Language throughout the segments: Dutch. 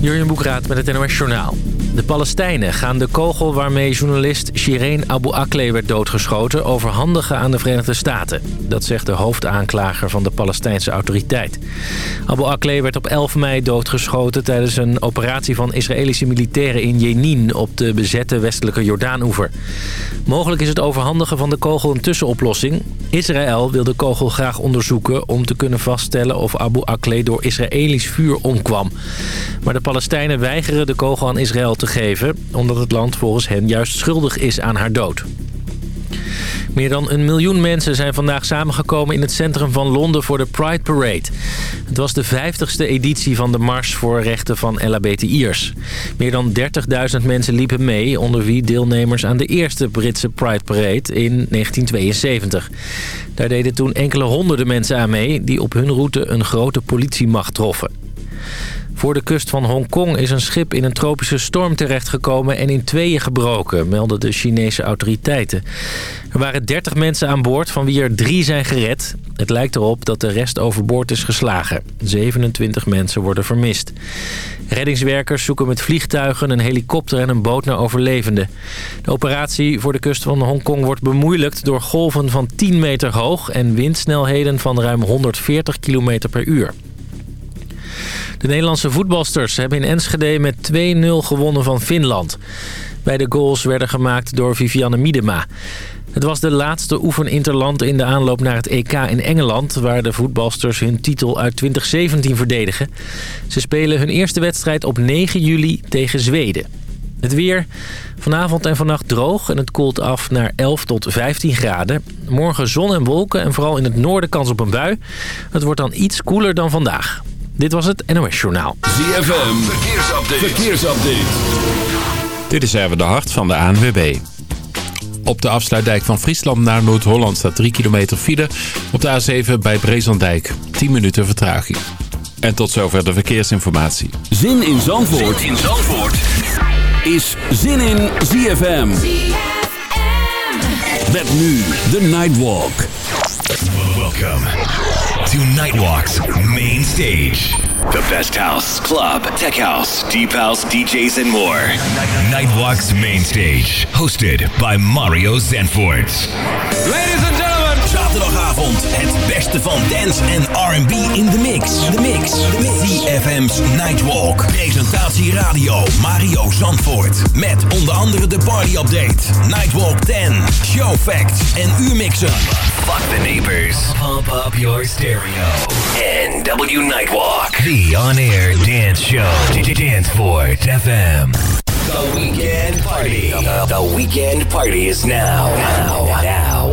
Jurjen Boekraat met het NOS Journaal. De Palestijnen gaan de kogel waarmee journalist Shireen Abu Akleh werd doodgeschoten... overhandigen aan de Verenigde Staten. Dat zegt de hoofdaanklager van de Palestijnse autoriteit. Abu Akleh werd op 11 mei doodgeschoten... tijdens een operatie van Israëlische militairen in Jenin... op de bezette westelijke Jordaanoever. Mogelijk is het overhandigen van de kogel een tussenoplossing. Israël wil de kogel graag onderzoeken... om te kunnen vaststellen of Abu Akleh door Israëlisch vuur omkwam. Maar de Palestijnen weigeren de kogel aan Israël te geven... omdat het land volgens hen juist schuldig is aan haar dood. Meer dan een miljoen mensen zijn vandaag samengekomen in het centrum van Londen voor de Pride Parade. Het was de 50ste editie van de Mars voor rechten van LHBTI'ers. Meer dan 30.000 mensen liepen mee, onder wie deelnemers aan de eerste Britse Pride Parade in 1972. Daar deden toen enkele honderden mensen aan mee die op hun route een grote politiemacht troffen. Voor de kust van Hongkong is een schip in een tropische storm terechtgekomen en in tweeën gebroken, melden de Chinese autoriteiten. Er waren 30 mensen aan boord, van wie er drie zijn gered. Het lijkt erop dat de rest overboord is geslagen. 27 mensen worden vermist. Reddingswerkers zoeken met vliegtuigen, een helikopter en een boot naar overlevenden. De operatie voor de kust van Hongkong wordt bemoeilijkt door golven van 10 meter hoog... en windsnelheden van ruim 140 km per uur. De Nederlandse voetbalsters hebben in Enschede met 2-0 gewonnen van Finland. Beide goals werden gemaakt door Vivianne Miedema. Het was de laatste oefeninterland in de aanloop naar het EK in Engeland... waar de voetbalsters hun titel uit 2017 verdedigen. Ze spelen hun eerste wedstrijd op 9 juli tegen Zweden. Het weer. Vanavond en vannacht droog en het koelt af naar 11 tot 15 graden. Morgen zon en wolken en vooral in het noorden kans op een bui. Het wordt dan iets koeler dan vandaag. Dit was het NOS Journaal. ZFM, verkeersupdate. verkeersupdate. Dit is even de hart van de ANWB. Op de afsluitdijk van Friesland naar Noord-Holland staat 3 kilometer file. Op de A7 bij Brezandijk 10 minuten vertraging. En tot zover de verkeersinformatie. Zin in Zandvoort, zin in Zandvoort. is Zin in ZFM. ZFM. Met nu de Nightwalk. Welkom to Nightwalk's main stage. The best house, club, tech house, deep house, DJs, and more. Nightwalk's main stage, hosted by Mario Zanfort. Ladies and gentlemen. Zaterdagavond het beste van dance en R&B in the mix. The mix. CFM's Nightwalk. Presentatie radio Mario Zandvoort. Met onder andere de party update. Nightwalk 10. Show facts en U-mixen. Fuck the neighbors. Pump up your stereo. NW Nightwalk. The on-air dance show. Danceport FM. The weekend party. The, the weekend party is now. Now. Now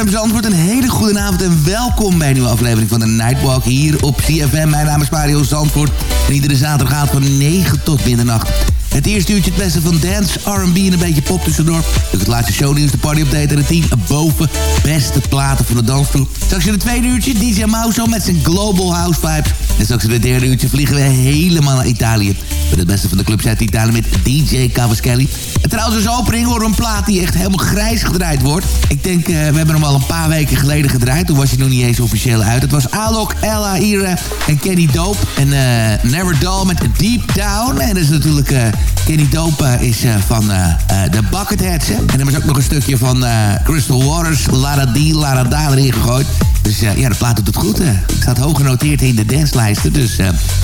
Een hele goede avond en welkom bij een nieuwe aflevering van de Nightwalk hier op CFM. Mijn naam is Mario Zandvoort en iedere zaterdag van 9 tot middernacht. Het eerste uurtje het beste van dance, R&B en een beetje pop tussendoor. Dus het laatste shownieuws, de party update en het team boven beste platen van de dansvloer. Straks in het tweede uurtje DJ Mauso met zijn Global House Vibes. En straks in het derde uurtje vliegen we helemaal naar Italië. Met het beste van de clubs uit Italië met DJ Cavaschelli. En trouwens als opening we een plaat die echt helemaal grijs gedraaid wordt. Ik denk, eh, we hebben hem al een paar weken geleden gedraaid. Toen was hij nog niet eens officieel uit. Het was Alok, Ella, Ira en Kenny Dope. En eh, Never Dull met Deep Down. En dat is natuurlijk... eh, Kenny Dope is eh, van eh, eh, de Bucketheads. En er was ook nog een stukje van Crystal Waters, Lara Di, Lara Da erin gegooid. Dus ja, de plaat doet het goed. hè. Staat hoog genoteerd in de danslijsten. Dus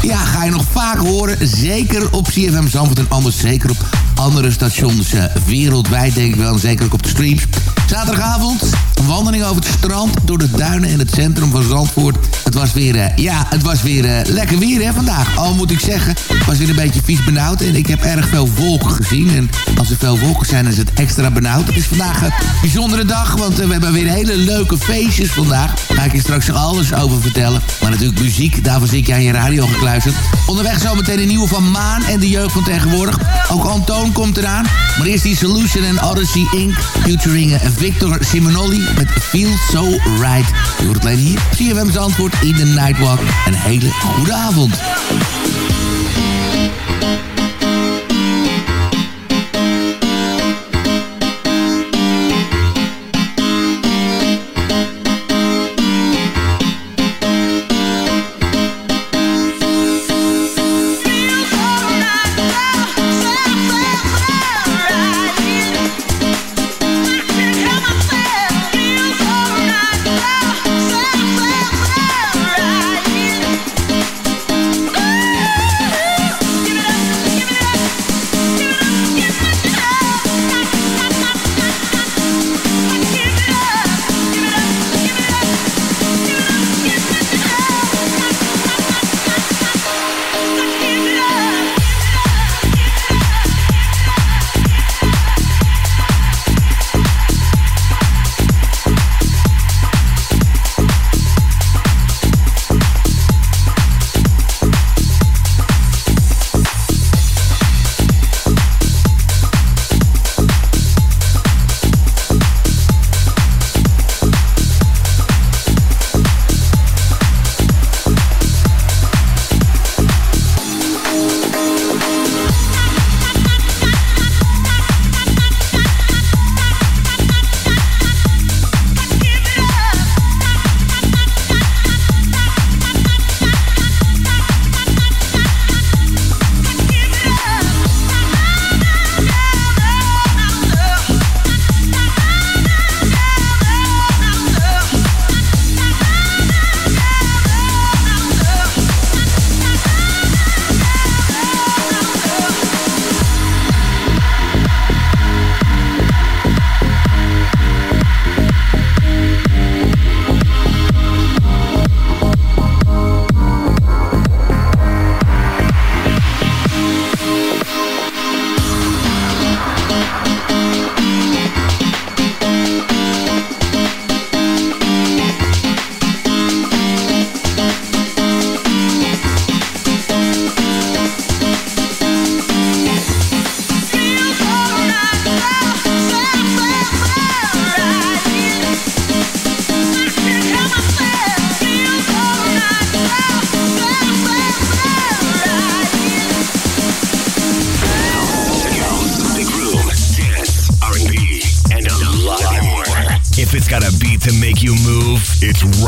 ja, ga je nog vaak horen. Zeker op CFM Zandvoort en anders zeker op andere stations wereldwijd, denk ik wel. En zeker ook op de streams. Zaterdagavond, een wandeling over het strand, door de duinen in het centrum van Zandvoort. Het was weer, eh, ja, het was weer eh, lekker weer hè, vandaag. Al moet ik zeggen, het was weer een beetje vies benauwd. En ik heb erg veel wolken gezien. En als er veel wolken zijn, is het extra benauwd. Het is vandaag een bijzondere dag, want eh, we hebben weer hele leuke feestjes vandaag. Daar ga ik je straks alles over vertellen. Maar natuurlijk muziek, daarvoor zit je aan je radio gekluisterd. Onderweg zometeen een nieuwe van Maan en de jeugd van tegenwoordig. Ook Antoon komt eraan. Maar eerst die Solution en Odyssey Inc. Featuring Victor Simonoli met Feel So Right. Je hoort het alleen hier. CFM's antwoord in de Nightwalk. Een hele goede avond.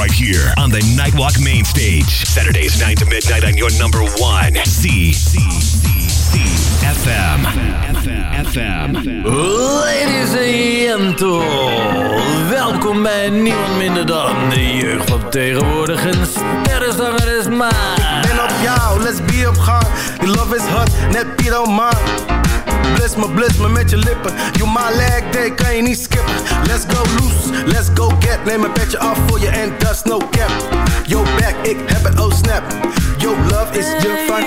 Right here on the Nightwalk main stage. Saturdays 9 to midnight on your number one. C. C. C. C. FM. FM. FM. Ladies and gentlemen, welkom bij niemand minder dan de jeugd van tegenwoordig. Een sterrenzanger is maar. Ben op jou, let's be op gang. Die love is hot, net Piet man. Bliss me, bliss me met je lippen. You my leg day, kan je niet skippen. Let's go loose, let's go get. Neem een petje af voor je en dat no cap. Yo back, ik heb het, oh snap. Yo love is je van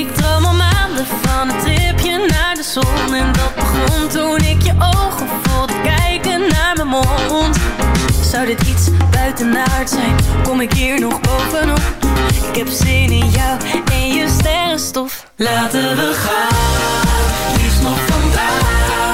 Ik droom al maanden van een tripje naar de zon En dat begon toen ik je ogen voelde kijken naar mijn mond Zou dit iets buitenaard zijn? Kom ik hier nog bovenop? Ik heb zin in jou en je sterrenstof Laten we gaan, liefst nog vandaag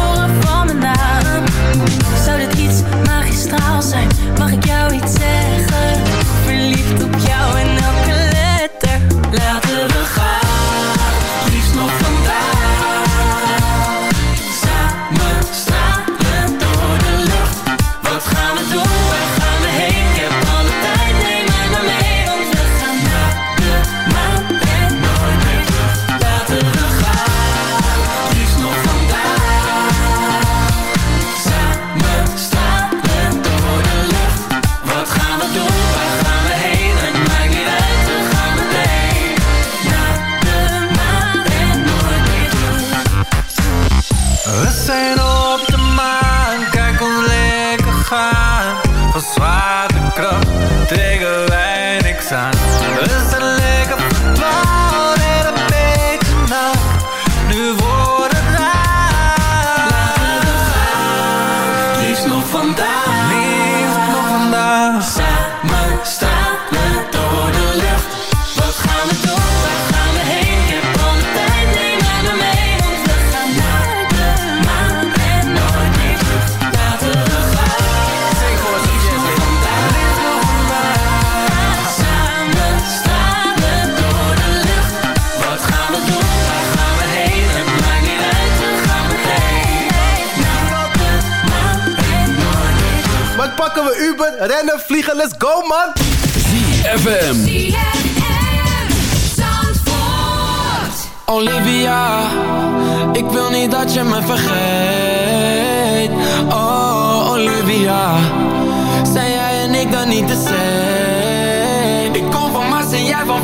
pakken we Uber, rennen, vliegen, let's go man! FM. Olivia, ik wil niet dat je me vergeet. Oh, Olivia, zijn jij en ik dan niet de same? Ik kom van Mars en jij van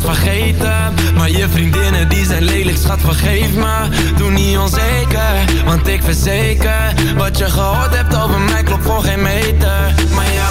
vergeten. Maar je vriendinnen die zijn lelijk schat vergeef me. Doe niet onzeker, want ik verzeker Wat je gehoord hebt over mij klopt voor geen meter. Maar ja,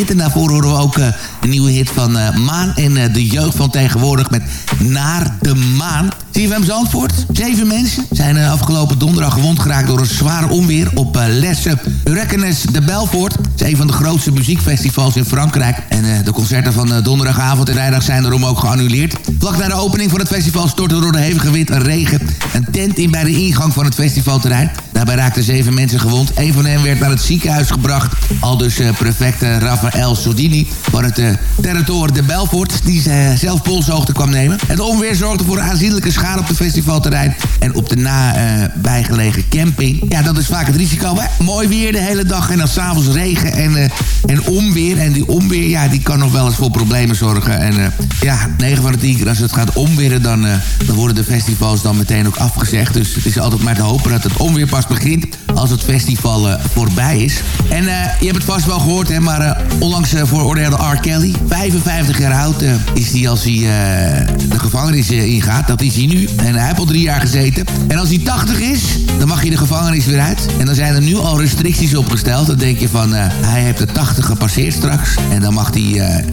hit. En daarvoor horen we ook een nieuwe hit van eh, Maan en eh, de jeugd van tegenwoordig met Naar de Maan. CFM Zandvoort, zeven mensen zijn eh, afgelopen donderdag gewond geraakt door een zware onweer op eh, Lesse Hurricanes de Belfort. Het is een van de grootste muziekfestivals in Frankrijk. En de concerten van donderdagavond en vrijdag zijn daarom ook geannuleerd. Vlak na de opening van het festival stortte door de hevige wind en regen een tent in bij de ingang van het festivalterrein. Daarbij raakten zeven mensen gewond. Een van hen werd naar het ziekenhuis gebracht. Al dus prefect Raphaël Soldini van het eh, territorium de Belfort... die eh, zelf polshoogte kwam nemen. Het onweer zorgde voor aanzienlijke schade op het festivalterrein... en op de nabijgelegen camping. Ja, dat is vaak het risico. Hè? Mooi weer de hele dag en dan s'avonds regen en, eh, en onweer. En die onweer, ja, die kan nog wel eens voor problemen zorgen. En ja, 9 van de 10 keer als het gaat onweren... Dan, dan worden de festivals dan meteen ook afgezegd. Dus het is altijd maar te hopen dat het onweer pas begint... als het festival voorbij is. En je hebt het vast wel gehoord, hè, maar onlangs veroordeelde R. Kelly... 55 jaar oud eh, is hij als hij eh, de gevangenis eh, ingaat. Dat is hij nu. En hij heeft al drie jaar gezeten. En als hij 80 is, dan mag hij de gevangenis weer uit. En dan zijn er nu al restricties opgesteld. Dan denk je van, hij heeft de 80 gepasseerd straks. En dan mag hij,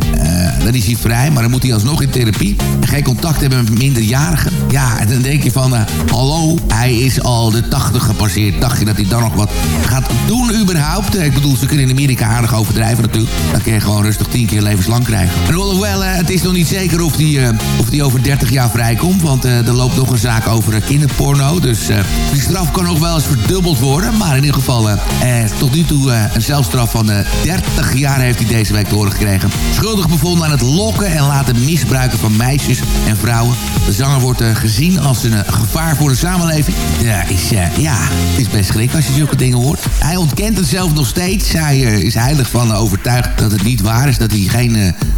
dan is hij vrij. Maar dan moet hij alsnog in therapie. En geen contact hebben met minderjarigen. Ja, en dan denk je van, hallo, hij is al de 80 gepasseerd. Dacht je dat hij dan nog wat gaat doen überhaupt? Ik bedoel, ze kunnen in Amerika aardig overdrijven natuurlijk. Dan kun je gewoon rustig 10 keer levenslang krijgen. En hoewel, eh, het is nog niet zeker of die, eh, of die over 30 jaar vrijkomt. Want eh, er loopt nog een zaak over kinderporno. Dus die straf kan nog wel eens verdubbeld worden. Maar in ieder geval, tot nu toe een zelfstraf van eh, 30 jaar heeft hij deze week doorgekregen. Schuldig bevonden aan het lokken en laten misbruiken van meisjes en vrouwen. De zanger wordt gezien als een gevaar voor de samenleving. Ja, is, ja, het is best schrik als je zulke dingen hoort. Hij ontkent het zelf nog steeds. Hij is heilig van overtuigd dat het niet waar is. Dat hij geen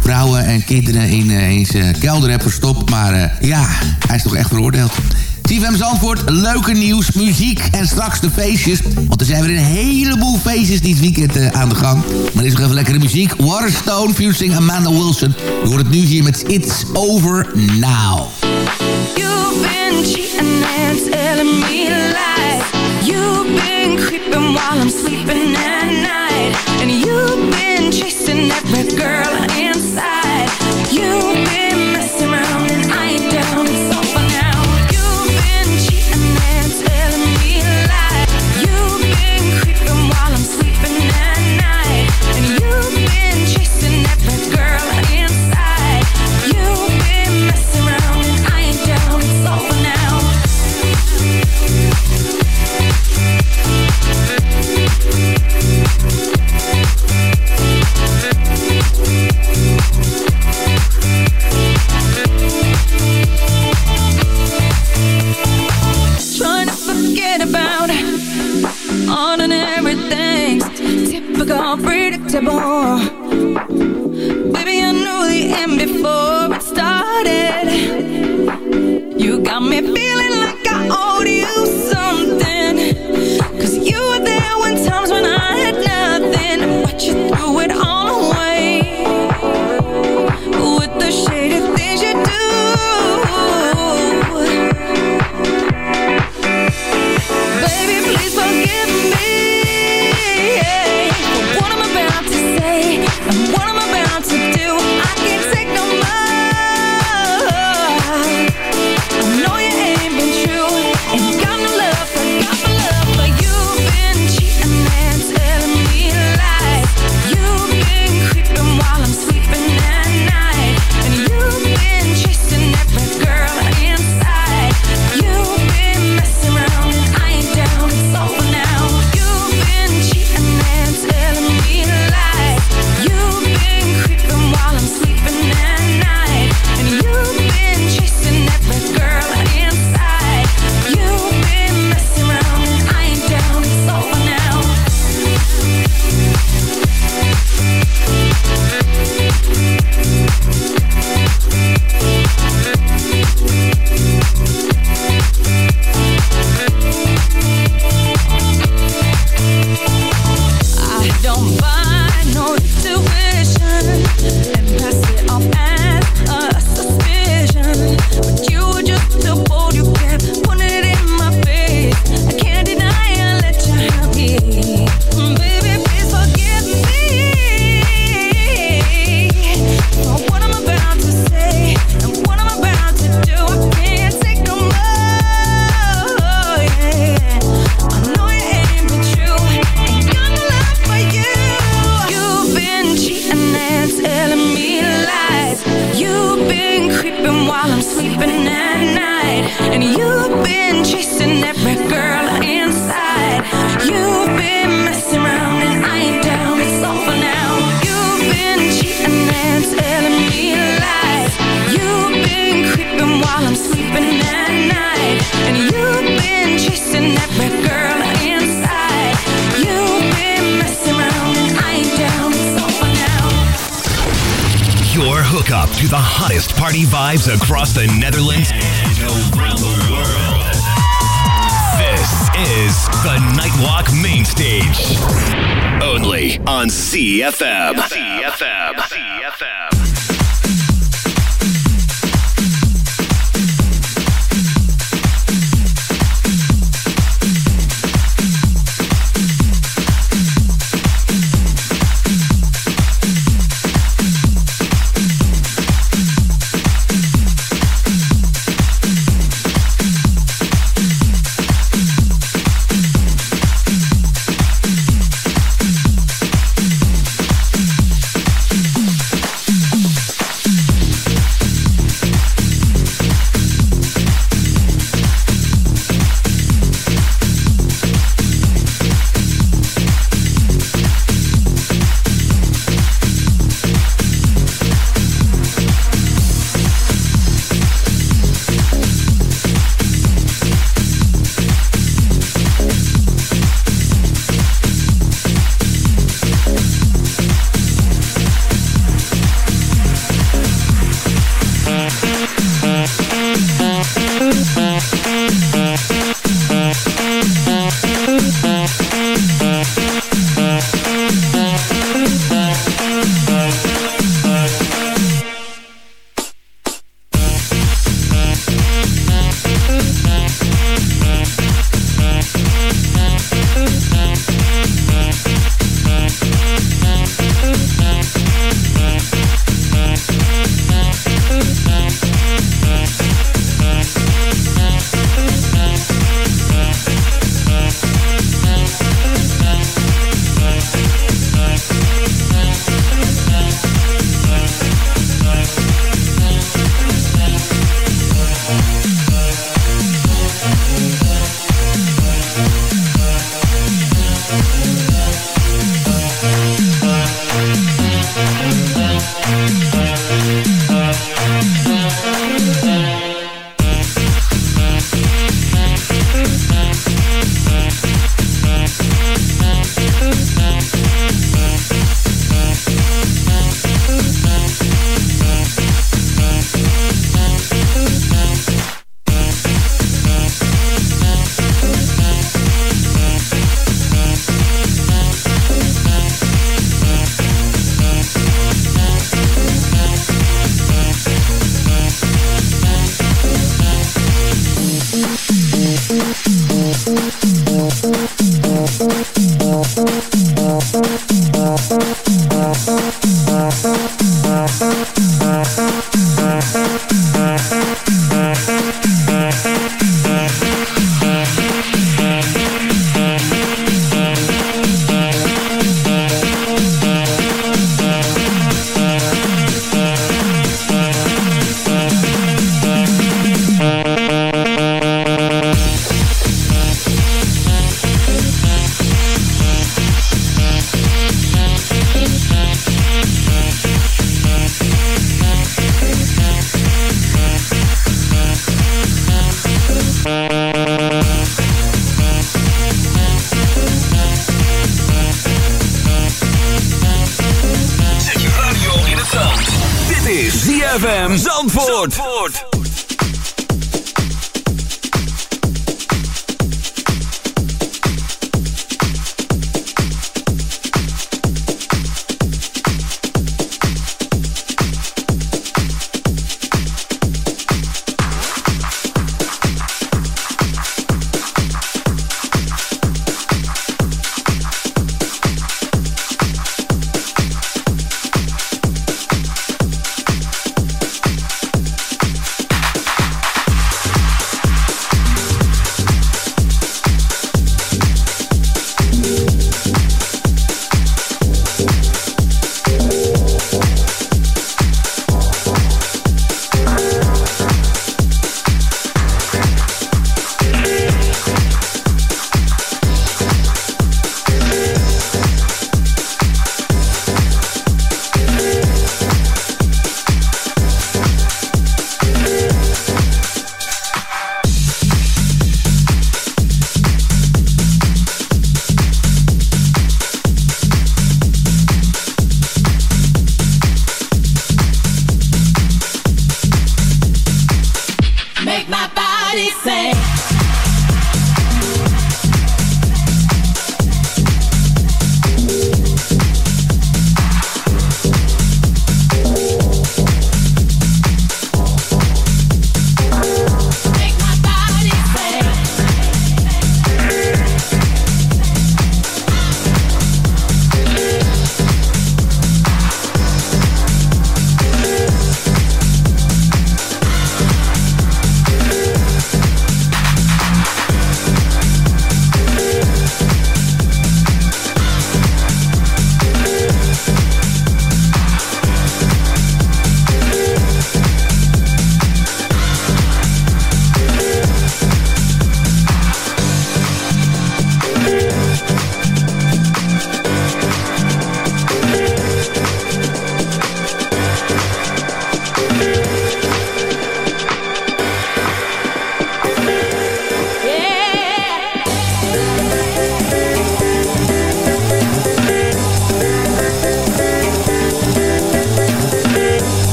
vrouwen en kinderen in, eh, in zijn kelder heeft verstopt. Maar eh, ja, hij is toch echt veroordeeld. CFM Zandvoort, leuke nieuws, muziek en straks de feestjes. Want er zijn weer een heleboel feestjes dit weekend eh, aan de gang. Maar is nog even lekkere muziek. Waterstone, fusing Amanda Wilson. Je hoort het nu hier met It's Over Now. And creeping while I'm sleeping at night. And you've been chasing every girl predictable. Baby,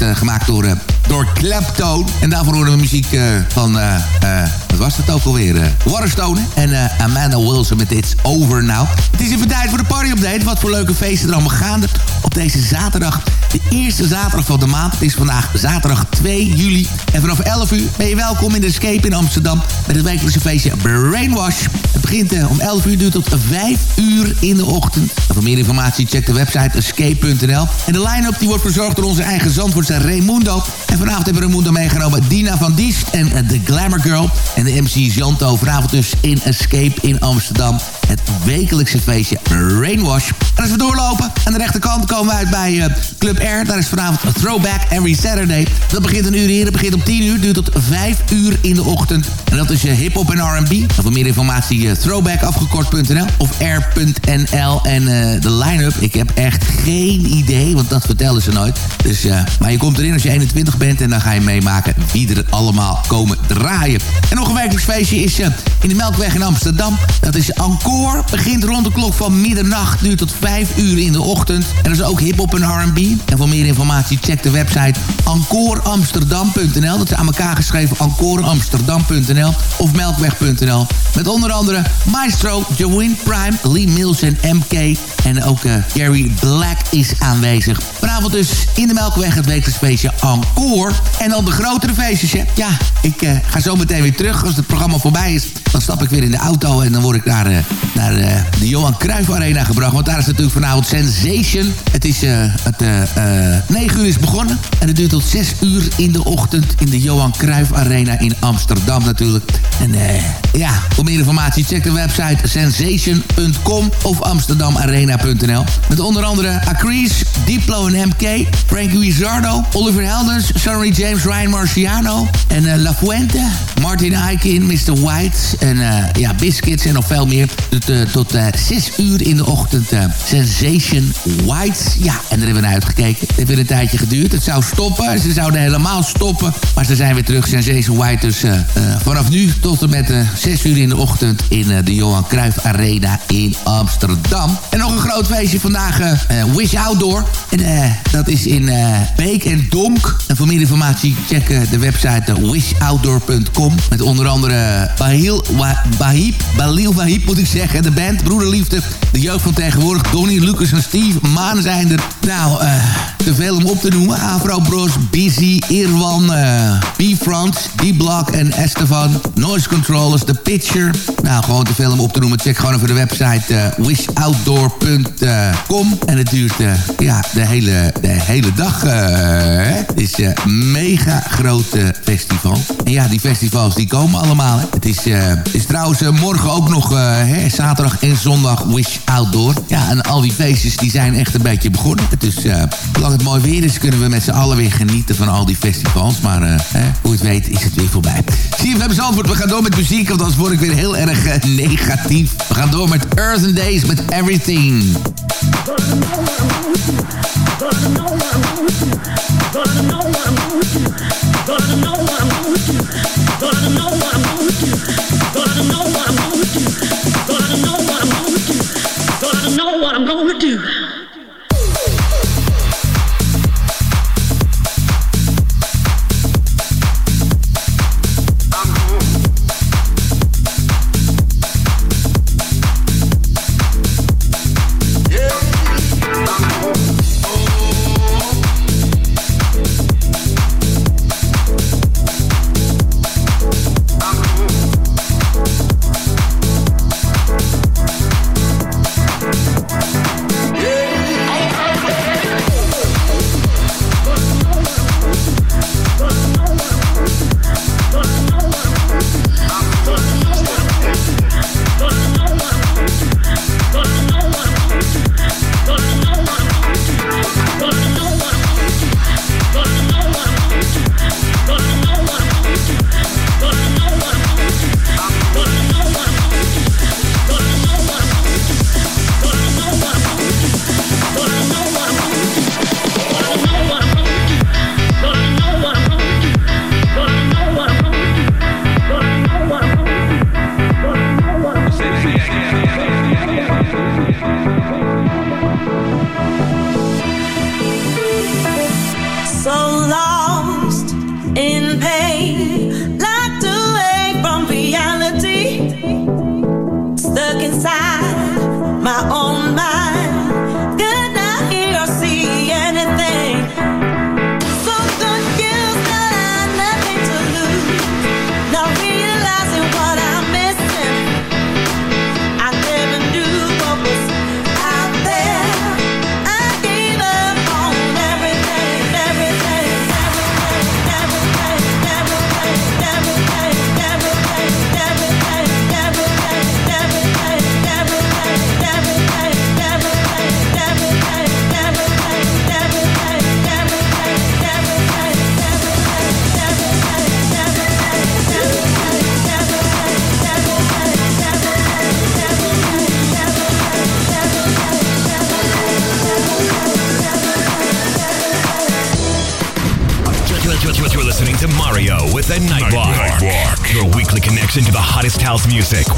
eh, gemaakt door, eh, door Claptone. En daarvoor horen we muziek eh, van, wat was het ook alweer? Waterstone en Amanda Wilson met It's Over Now. Het is even tijd voor de party update. Wat voor leuke feesten er allemaal gaande op deze zaterdag. De eerste zaterdag van de maand. Het is vandaag zaterdag 2 juli. En vanaf 11 uur ben je welkom in de Escape in Amsterdam. Met het wekelijkse feestje Brainwash. Het begint eh, om 11 uur, duurt tot 5 uur in de ochtend. En voor meer informatie check de website escape.nl. En de line-up die wordt verzorgd door onze eigen zandvoortse Raimundo. En vanavond hebben we Raimundo meegenomen Dina van Diest en eh, The Glamour Girl. En de MC Janto. Vanavond dus in Escape in Amsterdam. Het wekelijkse feestje Rainwash. En als we doorlopen, aan de rechterkant komen we uit bij eh, Club R. Daar is vanavond een throwback every Saturday. Dat begint een uur eerder, begint om 10 uur, duurt tot 5 uur in de ochtend. En dat is je hip-hop en R&B. Voor meer informatie eh, throwbackafgekort.nl of r.nl. En eh, de line-up, ik heb echt geen idee, want dat vertellen ze nooit. Dus, eh, maar je komt erin als je 21 bent en dan ga je meemaken wie er allemaal komen draaien. En nog een wekelijks feestje is eh, in de Melkweg in Amsterdam. Dat is Encore. Begint rond de klok van middernacht, duurt tot 5 uur in de ochtend. En dat is ook hip-hop en R&B. En voor meer informatie check de website encoreamsterdam.nl. Dat is aan elkaar geschreven encoreamsterdam.nl of melkweg.nl. Met onder andere Maestro, Joanne Prime, Lee Mills en MK. En ook eh, Gary Black is aanwezig. Vanavond dus in de Melkweg het wekelijks Encore. En dan de grotere feestjes. hè. Ja, ik eh, ga zo meteen weer terug. Als het programma voorbij is, dan stap ik weer in de auto... en dan word ik naar, eh, naar de Johan Cruijff Arena gebracht. Want daar is natuurlijk vanavond Sensation. Het is het, eh, eh, 9 uur is begonnen. En het duurt tot 6 uur in de ochtend... in de Johan Cruijff Arena in Amsterdam natuurlijk. En ja, voor meer informatie check de website sensation.com... of amsterdamarena.nl. Met onder andere Acrees, Diplo en MK... Frankie Rizzardo, Oliver Heldens, Sonny James, Ryan Marciano... en eh, La Fuente, Martin Aikin, Mr. White... en eh, ja, Biscuits en nog veel meer. Tot, tot eh, 6 uur in de ochtend Sensation White. Ja, en daar hebben we naar uitgekeken. Het heeft weer een tijdje geduurd. Het zou stoppen. Ze zouden helemaal stoppen. Maar ze zijn weer terug. Sensation White dus vanaf nu tot en met eh 6 uur in de ochtend... in eh, de Johan Cruijff Arena in Amsterdam. En nog een groot feestje vandaag. eh, eh, Wish Outdoor. En dat is in Beek en Donk. En voor meer informatie check de website wishoutdoor.com. Met onder andere Bahil, Wa- Bahib, Balil Wahib moet ik zeggen. De band Broederliefde, de jeugd van tegenwoordig. Donnie, Lucas en Steve Maan zijn er. Nou, te veel om op te noemen. Afro Bros, Busy, Irwan, eh B-Front, D-Block en Estevan. Noise Controllers, The Pitcher. Nou, gewoon te veel om op te noemen. Check gewoon even de website eh, wishoutdoor.com. En het duurt eh, ja, de, hele, de hele dag. eh, hè. het is een mega groot eh, festival. En ja, die festivals die komen allemaal. Hè. Het is, eh, het is trouwens eh, morgen ook nog eh, hè, zaterdag en zondag Wish Outdoor. Ja, en al die feestjes die zijn echt een beetje begonnen. Dus eh zolang het mooi weer is, kunnen we met z'n allen weer genieten van al die festivals. Maar eh, hè, hoe het weet is het weer voorbij. Zie je, we hebben antwoord. We gaan door met muziek, want anders word ik weer heel erg negatief. We gaan door met Earth Days met Everything. know what I'm gonna do.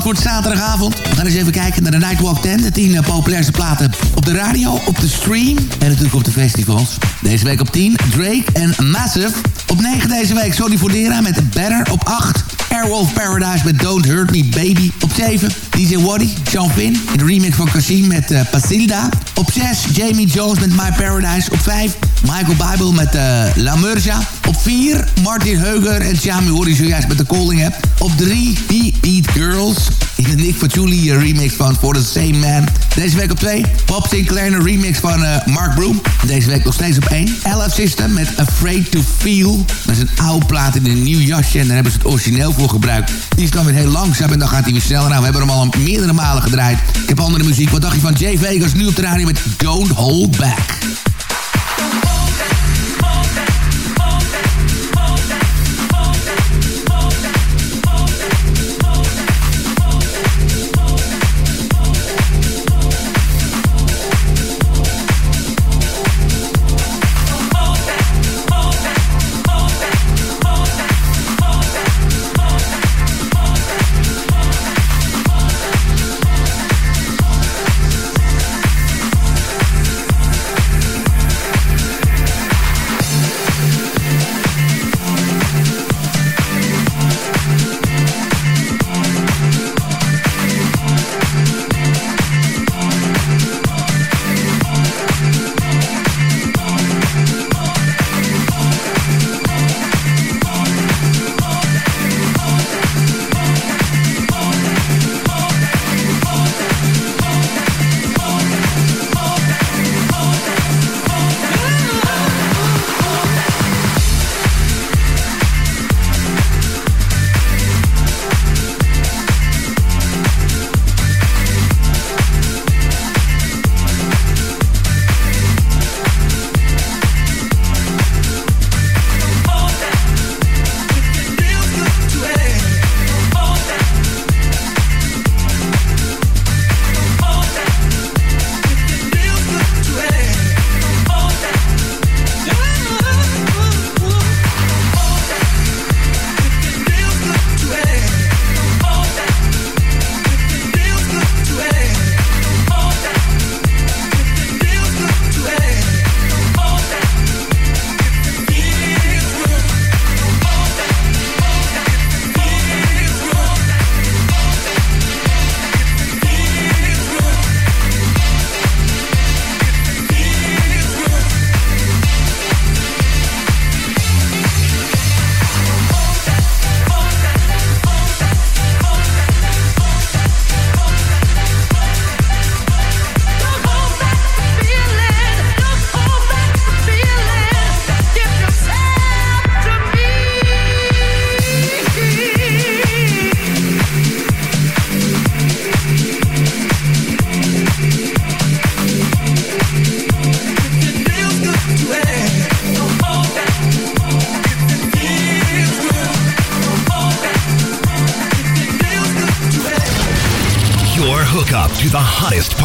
Antwoord zaterdagavond. We gaan eens even kijken naar de Nightwalk 10. De 10 populairste platen op de radio, op de stream en natuurlijk op de festivals. Deze week op 10 Drake en Massive. Op 9 deze week Sony Fodera met Better. Op 8 Airwolf Paradise met Don't Hurt Me Baby. Op 7 DJ Waddy, Sean in de remix van Kasim met uh, Pasilda. Op 6 Jamie Jones met My Paradise. Op 5 Michael Bible met uh, La Murja. Op 4 Martin Heuger en Chami hoorde zojuist met de Calling App. Op 3 Beat Beat Girls in de Nick Fatuli remix van For the Same Man. Deze week op 2 Pop Sinclair een remix van uh, Mark Broom. Deze week nog steeds op 1 LF System met Afraid to Feel. Dat is een oude plaat in een nieuw jasje en daar hebben ze het origineel voor gebruikt. Die is dan weer heel langzaam en dan gaat hij weer sneller. Nou, we hebben hem al meerdere malen gedraaid. Ik heb andere muziek. Wat dacht je van Jay Vegas nu op de radio met Don't Hold Back?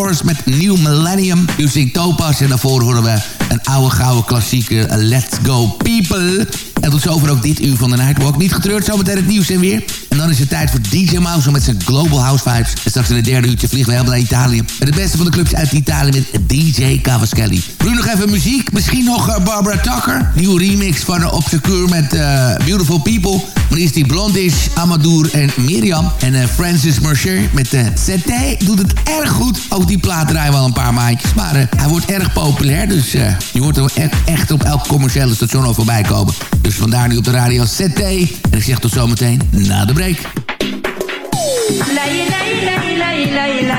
Met New Millennium. Music Topaz en daarvoor horen we een oude gouden klassieker Let's Go People. En tot zover ook dit uur van de Nightwalk. Niet getreurd, zometeen het nieuws en weer. En dan is het tijd voor DJ Mouse met zijn Global House Vibes. En straks in het derde uurtje vliegen we helemaal naar Italië. Met de beste van de clubs uit Italië met DJ Cavaschelli. Nu nog even muziek. Misschien nog eh, Barbara Tucker. Nieuwe remix van de Obscure met uh, Beautiful People. Maar eerst die Blondish, Amadour en Miriam. En uh, Francis Mercier met uh, CT doet het erg goed. Ook die plaat draaien wel een paar maandjes. Maar hij wordt erg populair. Dus je hoort hem echt, echt op elk commerciële station al voorbij komen. Dus vandaar nu op de radio CT. En ik zeg tot zometeen na de break.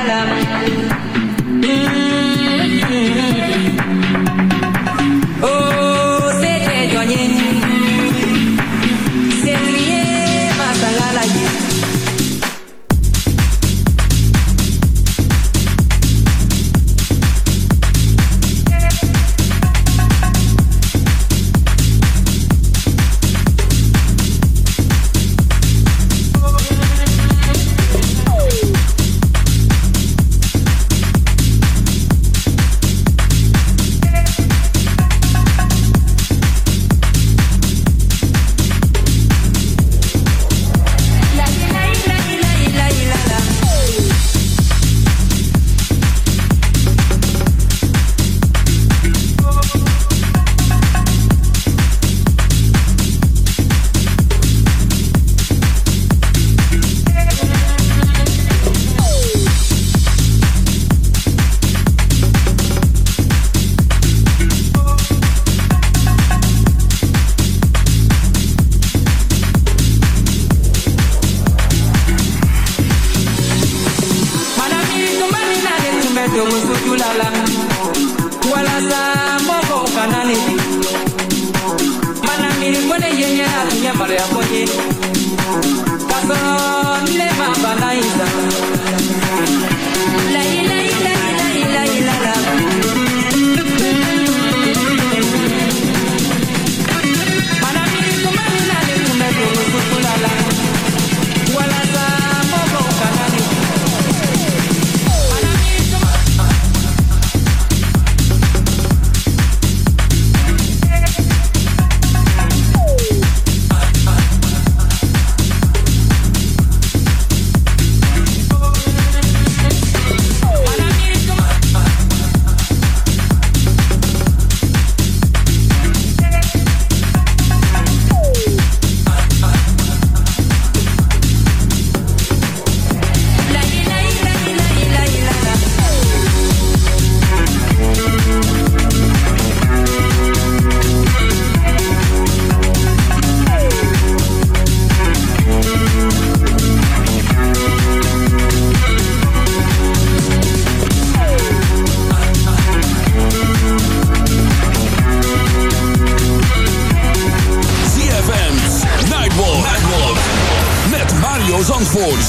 La